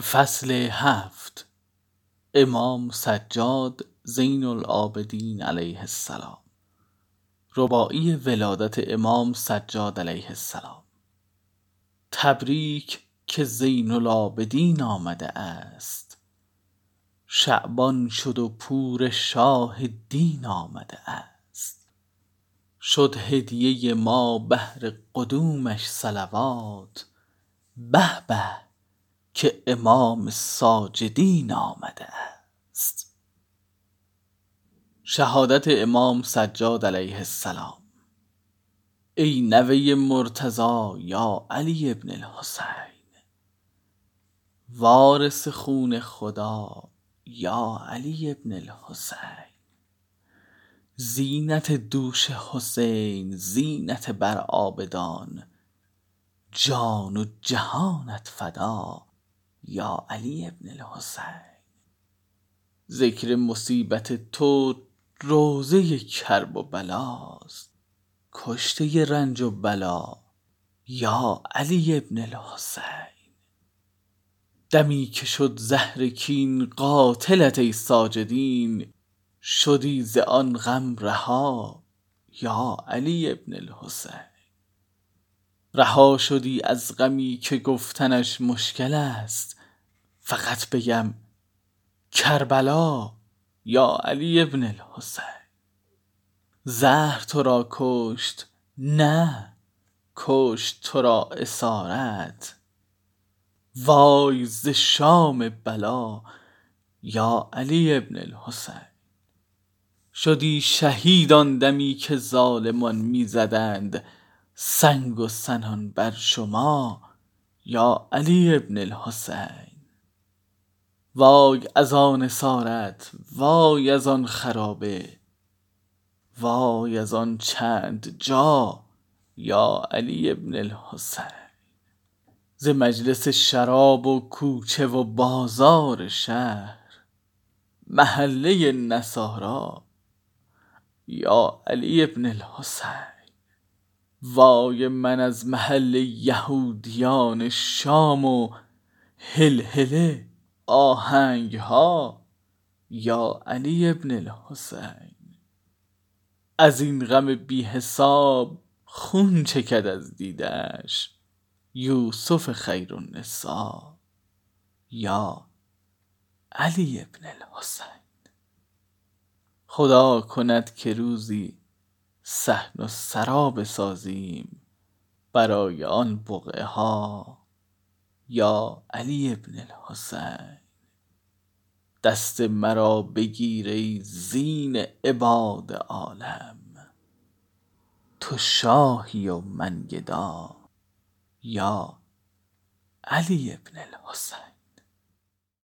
فصل هفت. امام سجاد زین العابدین علیه السلام. رباعی ولادت امام سجاد علیه السلام. تبریک که زین العابدین آمده است. شعبان شد و پور شاه دین آمده است. شد هدیه ما بهر قدومش صلوات. به به که امام ساجدین آمده است. شهادت امام سجاد علیه السلام. ای نوه مرتضی یا علی بن الحسین. وارث خون خدا یا علی بن الحسین. زینت دوش حسین زینت بر عابدان جان و جهانت فدا. یا علی بن الحسین؟ ذکر مصیبت تو روضه کرب و بلاست کشته رنج و بلا یا علی بن الحسین؟ دمی که شد زهر کین قاتلت ای ساجدین. شدی ز آن غم رها یا علی بن الحسین؟ رها شدی از غمی که گفتنش مشکل است. فقط بگم کربلا یا علی بن الحسین. زهر تو را کشت نه کشت تو را اسارت. وای ز شام بلا یا علی بن الحسین. شدی شهید آن دمی که ظالمان می زدند. سنگ و سنان بر شما یا علی بن الحسین. وای از آن اسارت وای از آن خرابه وای از آن چند جا یا علی بن الحسین. ز مجلس شراب و کوچه و بازار شهر محله نصارا یا علی بن الحسین. وای من از محل یهودیان شام و هلهله آهنگ ها یا علی بن الحسین؟ از این غم بی حساب خون چکد از دیدش یوسف خیرالنسا یا علی بن الحسین؟ خدا کند که روزی صحن و سرا بسازیم برای آن بقعه ها یا علی بن الحسین؟ دست مرا بگیر ای زین عباد عالم. تو شاهی و من گدا. یا علی بن الحسین.